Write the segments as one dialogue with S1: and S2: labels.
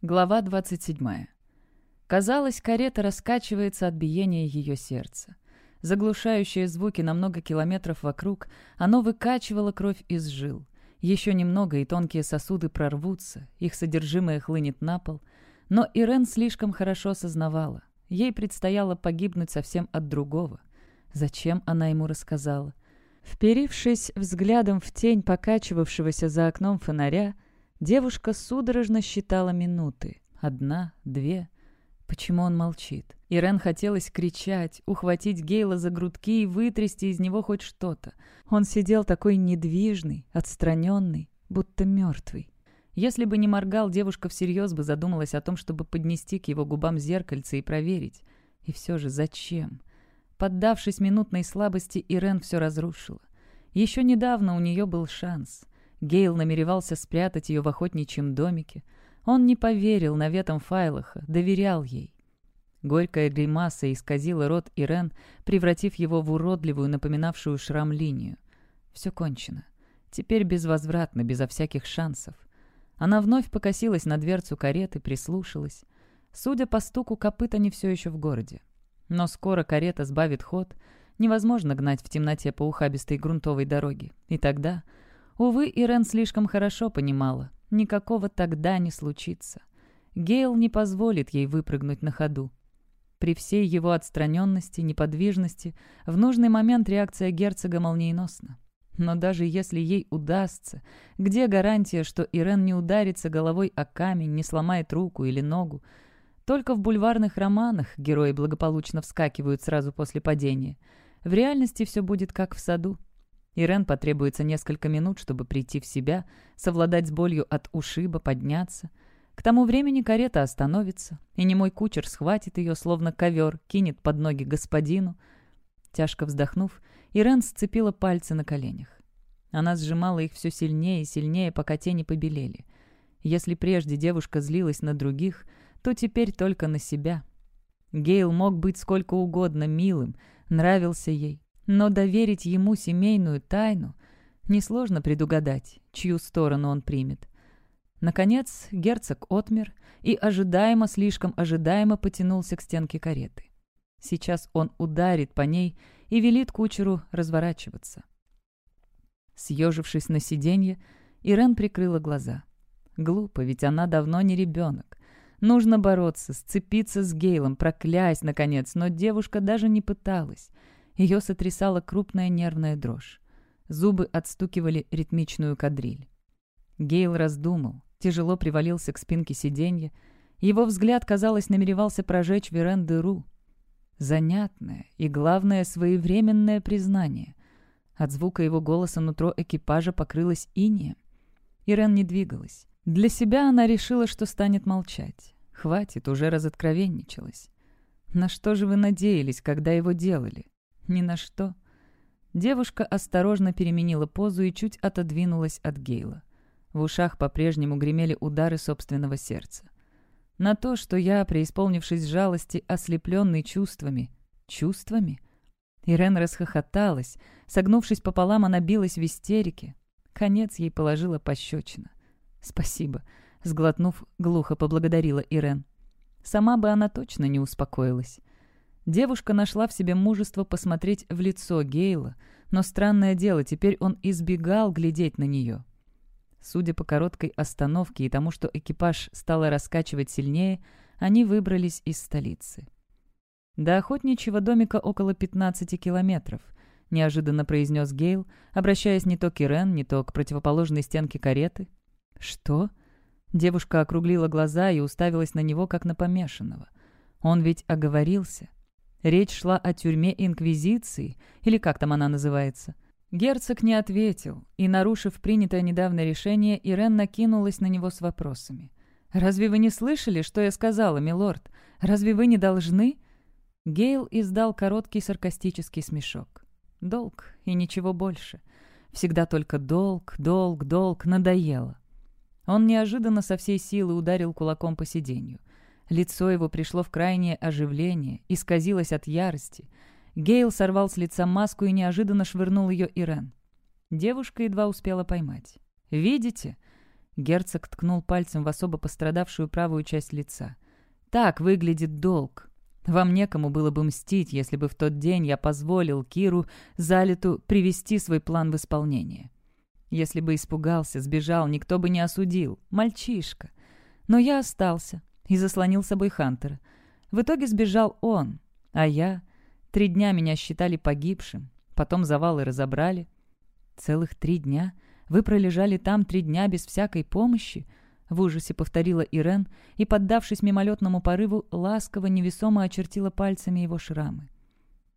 S1: Глава 27. Казалось, карета раскачивается от биения ее сердца. Заглушающие звуки на много километров вокруг, оно выкачивало кровь из жил. Еще немного, и тонкие сосуды прорвутся, их содержимое хлынет на пол. Но Ирен слишком хорошо осознавала. Ей предстояло погибнуть совсем от другого. Зачем она ему рассказала? Вперившись взглядом в тень покачивавшегося за окном фонаря, Девушка судорожно считала минуты. Одна, две. Почему он молчит? Ирен хотелось кричать, ухватить Гейла за грудки и вытрясти из него хоть что-то. Он сидел такой недвижный, отстраненный, будто мертвый. Если бы не моргал, девушка всерьез бы задумалась о том, чтобы поднести к его губам зеркальце и проверить. И все же зачем? Поддавшись минутной слабости, Ирен все разрушила. Еще недавно у нее был шанс. Гейл намеревался спрятать ее в охотничьем домике. Он не поверил наветам Файлаха, доверял ей. Горькая гримаса исказила рот Ирен, превратив его в уродливую, напоминавшую шрам линию. Все кончено. Теперь безвозвратно, безо всяких шансов. Она вновь покосилась на дверцу кареты, прислушалась. Судя по стуку, копыт они все еще в городе. Но скоро карета сбавит ход. Невозможно гнать в темноте по ухабистой грунтовой дороге. И тогда Увы, Ирен слишком хорошо понимала, никакого тогда не случится. Гейл не позволит ей выпрыгнуть на ходу. При всей его отстраненности, неподвижности, в нужный момент реакция герцога молниеносна. Но даже если ей удастся, где гарантия, что Ирен не ударится головой о камень, не сломает руку или ногу? Только в бульварных романах герои благополучно вскакивают сразу после падения. В реальности все будет как в саду. Ирен потребуется несколько минут, чтобы прийти в себя, совладать с болью от ушиба, подняться. К тому времени карета остановится, и немой кучер схватит ее, словно ковер, кинет под ноги господину. Тяжко вздохнув, Ирен сцепила пальцы на коленях. Она сжимала их все сильнее и сильнее, пока тени побелели. Если прежде девушка злилась на других, то теперь только на себя. Гейл мог быть сколько угодно милым, нравился ей, но доверить ему семейную тайну несложно предугадать, чью сторону он примет. Наконец герцог отмер и ожидаемо, слишком ожидаемо потянулся к стенке кареты. Сейчас он ударит по ней и велит кучеру разворачиваться. Съежившись на сиденье, Ирен прикрыла глаза. Глупо, ведь она давно не ребенок. Нужно бороться, сцепиться с Гейлом, проклясть, наконец, но девушка даже не пыталась. Ее сотрясала крупная нервная дрожь. Зубы отстукивали ритмичную кадриль. Гейл раздумал, тяжело привалился к спинке сиденья. Его взгляд, казалось, намеревался прожечь Верен дыру. Занятное и, главное, своевременное признание. От звука его голоса нутро экипажа покрылось инеем. Ирен не двигалась. Для себя она решила, что станет молчать. Хватит, уже разоткровенничалась. На что же вы надеялись, когда его делали? Ни на что. Девушка осторожно переменила позу и чуть отодвинулась от Гейла. В ушах по-прежнему гремели удары собственного сердца. На то, что я, преисполнившись жалости, ослепленный чувствами... Чувствами? Ирен расхохоталась. Согнувшись пополам, она билась в истерике. Конец ей положила пощечина. «Спасибо», — сглотнув, глухо поблагодарила Ирен. Сама бы она точно не успокоилась. Девушка нашла в себе мужество посмотреть в лицо Гейла, но странное дело, теперь он избегал глядеть на нее. Судя по короткой остановке и тому, что экипаж стало раскачивать сильнее, они выбрались из столицы. До охотничьего домика около 15 километров, неожиданно произнес Гейл, обращаясь не то к Ирен, не то к противоположной стенке кареты. «Что?» Девушка округлила глаза и уставилась на него, как на помешанного. Он ведь оговорился. Речь шла о тюрьме Инквизиции, или как там она называется. Герцог не ответил, и, нарушив принятое недавно решение, Ирен накинулась на него с вопросами. «Разве вы не слышали, что я сказала, милорд? Разве вы не должны?» Гейл издал короткий саркастический смешок. «Долг и ничего больше. Всегда только долг, долг, долг. Надоело». Он неожиданно со всей силы ударил кулаком по сиденью. Лицо его пришло в крайнее оживление, исказилось от ярости. Гейл сорвал с лица маску и неожиданно швырнул ее Ирен. Девушка едва успела поймать. «Видите?» Герцог ткнул пальцем в особо пострадавшую правую часть лица. «Так выглядит долг. Вам некому было бы мстить, если бы в тот день я позволил Киру Залиту привести свой план в исполнение. Если бы испугался, сбежал, никто бы не осудил. Мальчишка. Но я остался и заслонил собой Хантера. В итоге сбежал он, а я... Три дня меня считали погибшим, потом завалы разобрали. Целых три дня? Вы пролежали там три дня без всякой помощи? В ужасе повторила Ирен и, поддавшись мимолетному порыву, ласково, невесомо очертила пальцами его шрамы.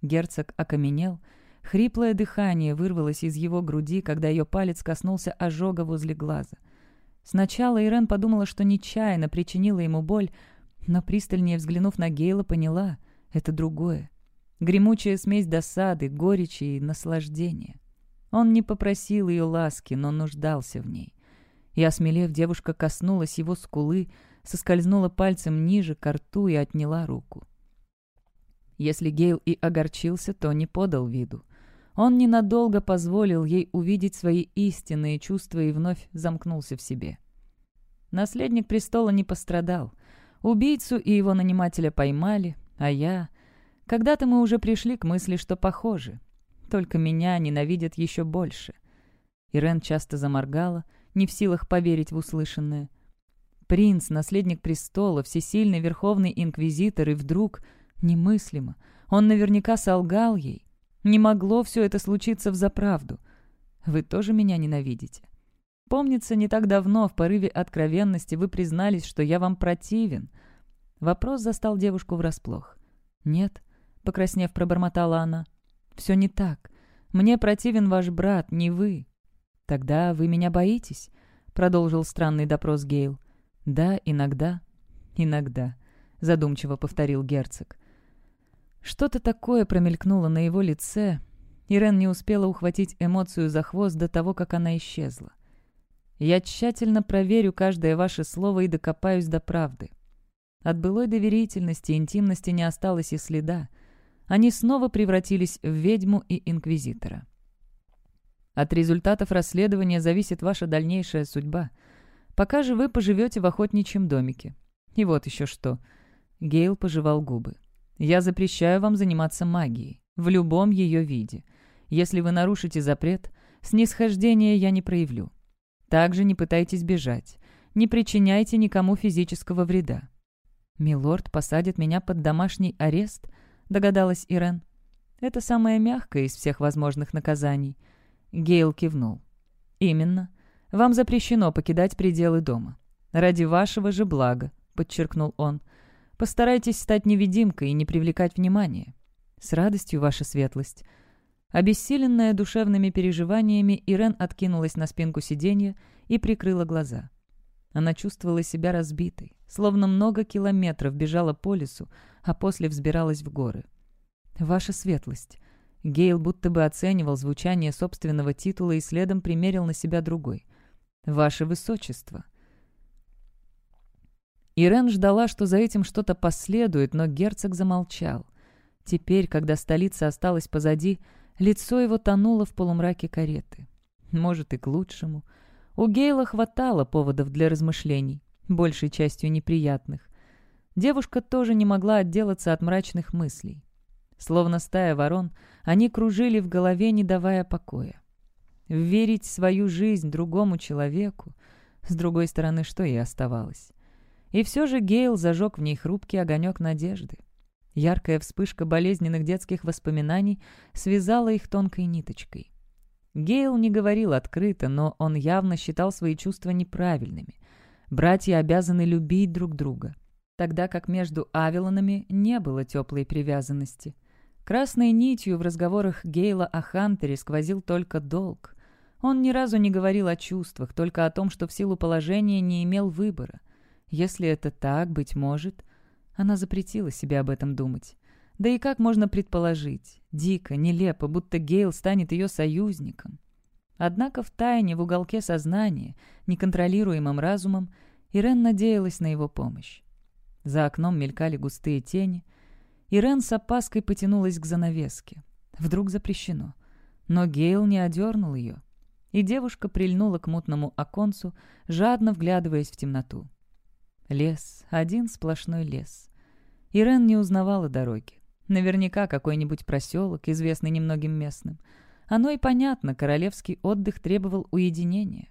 S1: Герцог окаменел, хриплое дыхание вырвалось из его груди, когда ее палец коснулся ожога возле глаза. Сначала Ирен подумала, что нечаянно причинила ему боль, но, пристальнее взглянув на Гейла, поняла — это другое. Гремучая смесь досады, горечи и наслаждения. Он не попросил ее ласки, но нуждался в ней. И, осмелев, девушка коснулась его скулы, соскользнула пальцем ниже к рту и отняла руку. Если Гейл и огорчился, то не подал виду. Он ненадолго позволил ей увидеть свои истинные чувства и вновь замкнулся в себе. Наследник престола не пострадал. Убийцу и его нанимателя поймали, а я... Когда-то мы уже пришли к мысли, что похожи. Только меня ненавидят еще больше. Ирен часто заморгала, не в силах поверить в услышанное. Принц, наследник престола, всесильный верховный инквизитор, и вдруг... Немыслимо. Он наверняка солгал ей. Не могло все это случиться в заправду. Вы тоже меня ненавидите. Помнится, не так давно, в порыве откровенности, вы признались, что я вам противен. Вопрос застал девушку врасплох. «Нет», — покраснев, пробормотала она. «Все не так. Мне противен ваш брат, не вы. «Тогда вы меня боитесь?» — продолжил странный допрос Гейл. «Да, иногда». «Иногда», — задумчиво повторил герцог. Что-то такое промелькнуло на его лице. Ирен не успела ухватить эмоцию за хвост до того, как она исчезла. «Я тщательно проверю каждое ваше слово и докопаюсь до правды». От былой доверительности интимности не осталось и следа. Они снова превратились в ведьму и инквизитора. От результатов расследования зависит ваша дальнейшая судьба. Пока же вы поживете в охотничьем домике. И вот еще что. Гейл пожевал губы. Я запрещаю вам заниматься магией. В любом ее виде. Если вы нарушите запрет, снисхождения я не проявлю. Также не пытайтесь бежать. Не причиняйте никому физического вреда. «Милорд посадит меня под домашний арест?» — догадалась Ирен. «Это самое мягкое из всех возможных наказаний». Гейл кивнул. «Именно. Вам запрещено покидать пределы дома. Ради вашего же блага», — подчеркнул он. «Постарайтесь стать невидимкой и не привлекать внимания. С радостью, ваша светлость». Обессиленная душевными переживаниями, Ирен откинулась на спинку сиденья и прикрыла глаза. Она чувствовала себя разбитой, словно много километров бежала по лесу, а после взбиралась в горы. «Ваша светлость», Гейл будто бы оценивал звучание собственного титула и следом примерил на себя другой. «Ваше Высочество». Ирен ждала, что за этим что-то последует, но герцог замолчал. Теперь, когда столица осталась позади, лицо его тонуло в полумраке кареты. Может, и к лучшему. У Гейла хватало поводов для размышлений, большей частью неприятных. Девушка тоже не могла отделаться от мрачных мыслей. Словно стая ворон, они кружили в голове, не давая покоя. Верить свою жизнь другому человеку, с другой стороны, что ей оставалось. И все же Гейл зажег в ней хрупкий огонек надежды. Яркая вспышка болезненных детских воспоминаний связала их тонкой ниточкой. Гейл не говорил открыто, но он явно считал свои чувства неправильными. Братья обязаны любить друг друга, тогда как между Авелонами не было теплой привязанности. Красной нитью в разговорах Гейла о Хантере сквозил только долг. Он ни разу не говорил о чувствах, только о том, что в силу положения не имел выбора. Если это так, быть может... Она запретила себе об этом думать. Да и как можно предположить? Дико, нелепо, будто Гейл станет ее союзником. Однако в тайне, в уголке сознания, неконтролируемым разумом, Ирен надеялась на его помощь. За окном мелькали густые тени, Ирен с опаской потянулась к занавеске. Вдруг запрещено. Но Гейл не одернул ее. и девушка прильнула к мутному оконцу, жадно вглядываясь в темноту. Лес, один сплошной лес. Ирен не узнавала дороги. Наверняка какой-нибудь проселок, известный немногим местным. Оно и понятно, королевский отдых требовал уединения.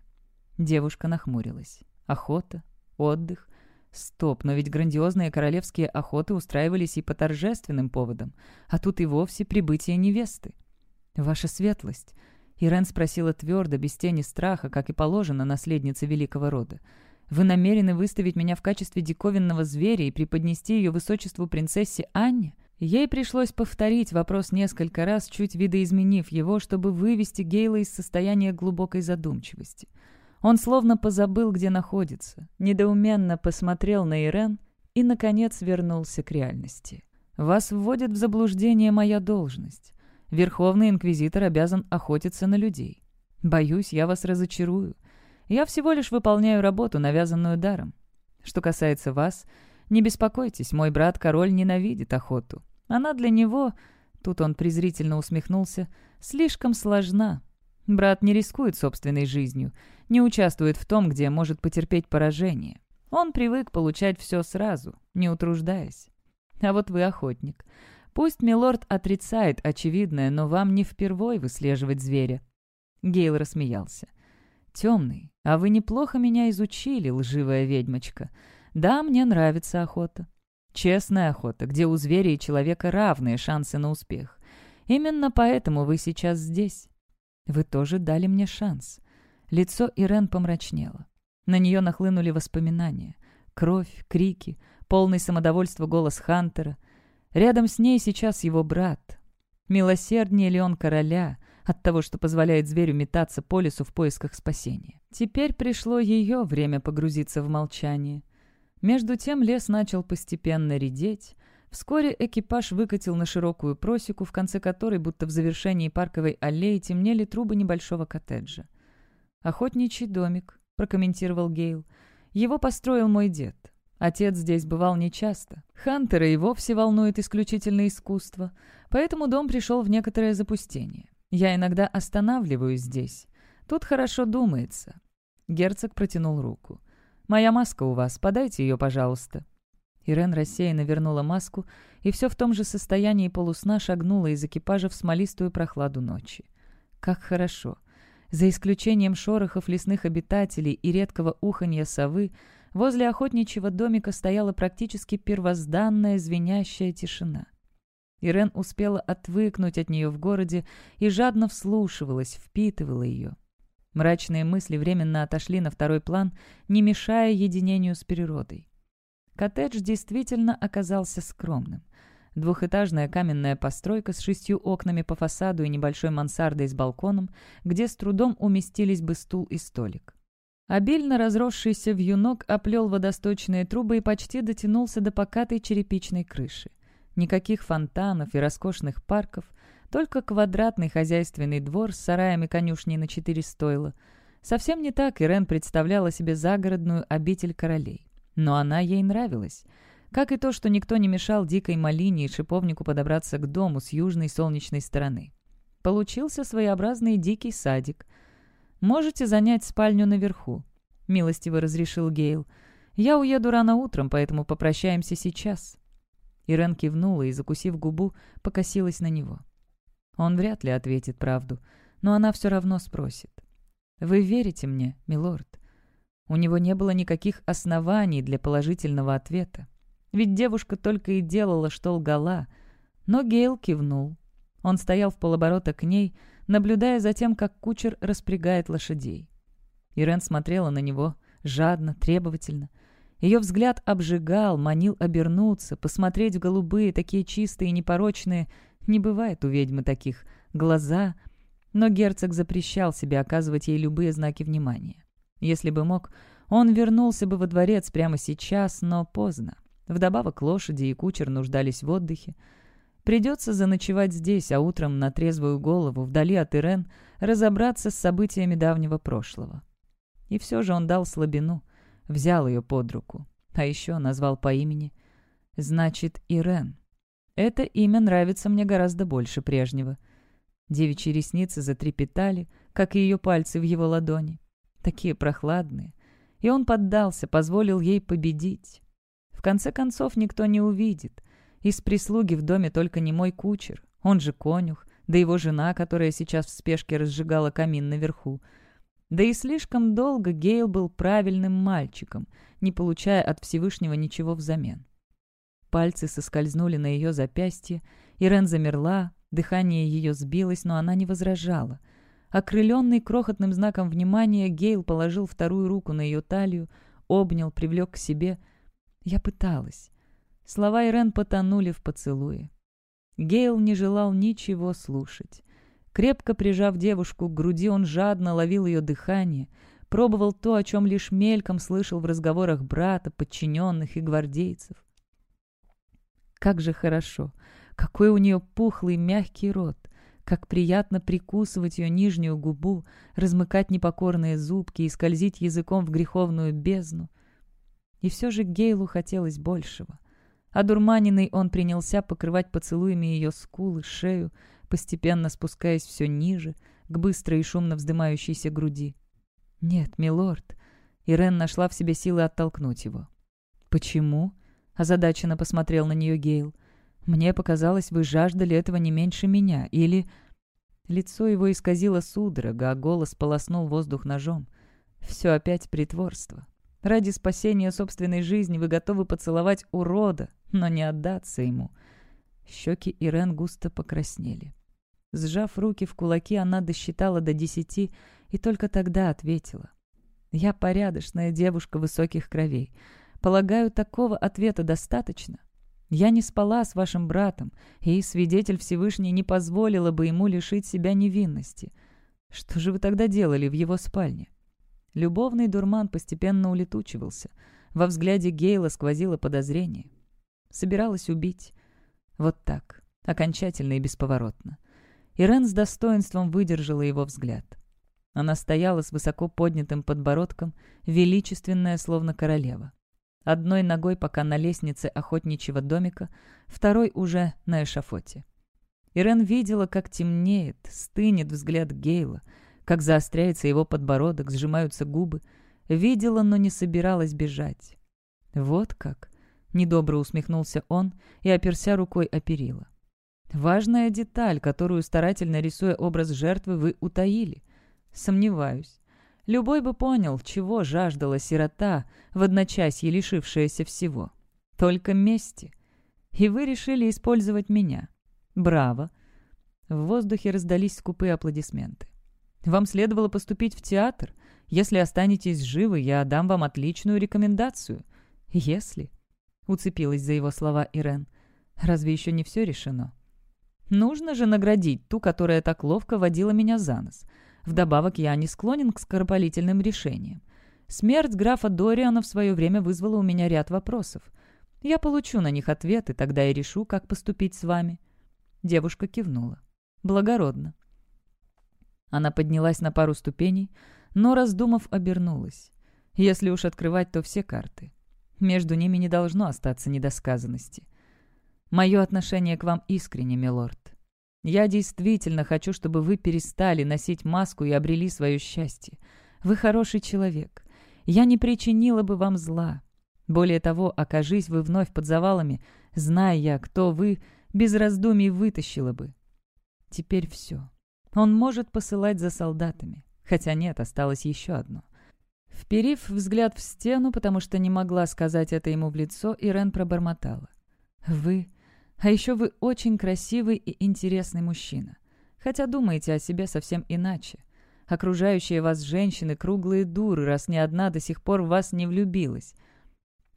S1: Девушка нахмурилась. Охота, отдых. Стоп, но ведь грандиозные королевские охоты устраивались и по торжественным поводам, а тут и вовсе прибытие невесты. «Ваша светлость», — Ирен спросила твердо, без тени страха, как и положено наследнице великого рода, «вы намерены выставить меня в качестве диковинного зверя и преподнести ее высочеству принцессе Анне?» Ей пришлось повторить вопрос несколько раз, чуть видоизменив его, чтобы вывести Гейла из состояния глубокой задумчивости — он словно позабыл, где находится, недоуменно посмотрел на Ирен и, наконец, вернулся к реальности. «Вас вводит в заблуждение моя должность. Верховный инквизитор обязан охотиться на людей. Боюсь, я вас разочарую. Я всего лишь выполняю работу, навязанную даром. Что касается вас, не беспокойтесь, мой брат-король ненавидит охоту. Она для него, тут он презрительно усмехнулся, слишком сложна, Брат не рискует собственной жизнью, не участвует в том, где может потерпеть поражение. Он привык получать все сразу, не утруждаясь. А вот вы охотник. Пусть милорд отрицает очевидное, но вам не впервой выслеживать зверя». Гейл рассмеялся. «Темный, а вы неплохо меня изучили, лживая ведьмочка. Да, мне нравится охота. Честная охота, где у зверя и человека равные шансы на успех. Именно поэтому вы сейчас здесь. Вы тоже дали мне шанс». Лицо Ирен помрачнело. На нее нахлынули воспоминания. Кровь, крики, полный самодовольства голос Хантера. Рядом с ней сейчас его брат. Милосерднее ли он короля от того, что позволяет зверю метаться по лесу в поисках спасения? Теперь пришло ее время погрузиться в молчание. Между тем лес начал постепенно редеть, Вскоре экипаж выкатил на широкую просеку, в конце которой, будто в завершении парковой аллеи, темнели трубы небольшого коттеджа. «Охотничий домик», — прокомментировал Гейл. «Его построил мой дед. Отец здесь бывал нечасто. Хантера и вовсе волнует исключительно искусство, поэтому дом пришел в некоторое запустение. Я иногда останавливаюсь здесь. Тут хорошо думается». Герцог протянул руку. «Моя маска у вас, подайте ее, пожалуйста». Ирен рассеянно вернула маску и все в том же состоянии полусна шагнула из экипажа в смолистую прохладу ночи. Как хорошо! За исключением шорохов лесных обитателей и редкого уханья совы, возле охотничьего домика стояла практически первозданная звенящая тишина. Ирен успела отвыкнуть от нее в городе и жадно вслушивалась, впитывала ее. Мрачные мысли временно отошли на второй план, не мешая единению с природой. Коттедж действительно оказался скромным. Двухэтажная каменная постройка с шестью окнами по фасаду и небольшой мансардой с балконом, где с трудом уместились бы стул и столик. Обильно разросшийся вьюнок оплел водосточные трубы и почти дотянулся до покатой черепичной крыши. Никаких фонтанов и роскошных парков, только квадратный хозяйственный двор с сараями конюшней на четыре стойла. Совсем не так Ирен представляла себе загородную обитель королей. Но она ей нравилась. Как и то, что никто не мешал дикой малине и шиповнику подобраться к дому с южной солнечной стороны. Получился своеобразный дикий садик. «Можете занять спальню наверху», — милостиво разрешил Гейл. «Я уеду рано утром, поэтому попрощаемся сейчас». Ирен кивнула и, закусив губу, покосилась на него. Он вряд ли ответит правду, но она все равно спросит. «Вы верите мне, милорд?» У него не было никаких оснований для положительного ответа. Ведь девушка только и делала, что лгала. Но Гейл кивнул. Он стоял в полоборота к ней, наблюдая за тем, как кучер распрягает лошадей. Ирен смотрела на него жадно, требовательно. Ее взгляд обжигал, манил обернуться, посмотреть в голубые, такие чистые и непорочные, не бывает у ведьмы таких, глаза. Но герцог запрещал себе оказывать ей любые знаки внимания. Если бы мог, он вернулся бы во дворец прямо сейчас, но поздно. Вдобавок лошади и кучер нуждались в отдыхе. Придется заночевать здесь, а утром на трезвую голову, вдали от Ирен, разобраться с событиями давнего прошлого. И все же он дал слабину, взял ее под руку, а еще назвал по имени. Значит, Ирен. Это имя нравится мне гораздо больше прежнего. Девичьи ресницы затрепетали, как и ее пальцы в его ладони. Такие прохладные. И он поддался, позволил ей победить. В конце концов, никто не увидит. Из прислуги в доме только не мой кучер, он же конюх, да его жена, которая сейчас в спешке разжигала камин наверху. Да и слишком долго Гейл был правильным мальчиком, не получая от Всевышнего ничего взамен. Пальцы соскользнули на ее запястье, Ирен замерла, дыхание ее сбилось, но она не возражала. Окрыленный крохотным знаком внимания, Гейл положил вторую руку на ее талию, обнял, привлек к себе. Я пыталась. Слова Ирен потонули в поцелуе. Гейл не желал ничего слушать. Крепко прижав девушку к груди, он жадно ловил ее дыхание, пробовал то, о чем лишь мельком слышал в разговорах брата, подчиненных и гвардейцев. Как же хорошо! Какой у нее пухлый мягкий рот! Как приятно прикусывать ее нижнюю губу, размыкать непокорные зубки и скользить языком в греховную бездну. И все же Гейлу хотелось большего — Одурманенный он принялся покрывать поцелуями ее скулы, шею, постепенно спускаясь все ниже, к быстро и шумно вздымающейся груди. «Нет, милорд». Ирен нашла в себе силы оттолкнуть его. «Почему?» — озадаченно посмотрел на нее Гейл. «Мне показалось, вы жаждали этого не меньше меня. Или...» Лицо его исказило судорога, а голос полоснул воздух ножом. «Все опять притворство. Ради спасения собственной жизни вы готовы поцеловать урода, но не отдаться ему. Щеки Ирен густо покраснели. Сжав руки в кулаки, она досчитала до десяти и только тогда ответила. «Я порядочная девушка высоких кровей. Полагаю, такого ответа достаточно. Я не спала с вашим братом, и свидетель Всевышний не позволила бы ему лишить себя невинности. Что же вы тогда делали в его спальне?» Любовный дурман постепенно улетучивался. Во взгляде Гейла сквозило подозрение. Собиралась убить. Вот так, окончательно и бесповоротно. Ирен с достоинством выдержала его взгляд. Она стояла с высоко поднятым подбородком, величественная, словно королева. Одной ногой пока на лестнице охотничьего домика, второй уже на эшафоте. Ирен видела, как темнеет, стынет взгляд Гейла, как заостряется его подбородок, сжимаются губы. Видела, но не собиралась бежать. Вот как. Недобро усмехнулся он и оперся рукой о перила. «Важная деталь, которую, старательно рисуя образ жертвы, вы утаили. Сомневаюсь. Любой бы понял, чего жаждала сирота, в одночасье лишившаяся всего. Только мести. И вы решили использовать меня. Браво!» В воздухе раздались скупые аплодисменты. «Вам следовало поступить в театр. Если останетесь живы, я дам вам отличную рекомендацию. Если...» уцепилась за его слова Ирен. «Разве еще не все решено?» «Нужно же наградить ту, которая так ловко водила меня за нос. Вдобавок я не склонен к скоропалительным решениям. Смерть графа Дориана в свое время вызвала у меня ряд вопросов. Я получу на них ответы, тогда и решу, как поступить с вами». Девушка кивнула. «Благородно». Она поднялась на пару ступеней, но, раздумав, обернулась. Если уж открывать, то все карты. Между ними не должно остаться недосказанности. Мое отношение к вам искренне, милорд. Я действительно хочу, чтобы вы перестали носить маску и обрели свое счастье. Вы хороший человек. Я не причинила бы вам зла. Более того, окажись вы вновь под завалами, зная я, кто вы, без раздумий вытащила бы. Теперь все. Он может посылать за солдатами. Хотя нет, осталось еще одно. Вперив взгляд в стену, потому что не могла сказать это ему в лицо, Ирен пробормотала. «Вы... А еще вы очень красивый и интересный мужчина. Хотя думаете о себе совсем иначе. Окружающие вас женщины — круглые дуры, раз ни одна до сих пор в вас не влюбилась».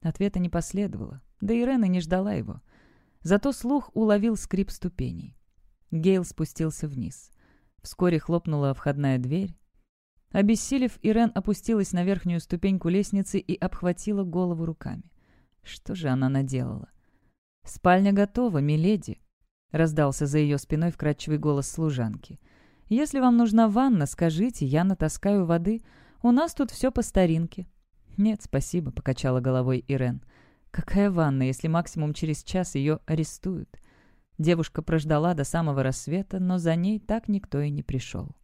S1: Ответа не последовало, да Ирена не ждала его. Зато слух уловил скрип ступеней. Гейл спустился вниз. Вскоре хлопнула входная дверь. Обессилев, Ирен опустилась на верхнюю ступеньку лестницы и обхватила голову руками. Что же она наделала? «Спальня готова, миледи», — раздался за ее спиной вкрадчивый голос служанки. «Если вам нужна ванна, скажите, я натаскаю воды. У нас тут все по старинке». «Нет, спасибо», — покачала головой Ирен. «Какая ванна, если максимум через час ее арестуют?» Девушка прождала до самого рассвета, но за ней так никто и не пришел.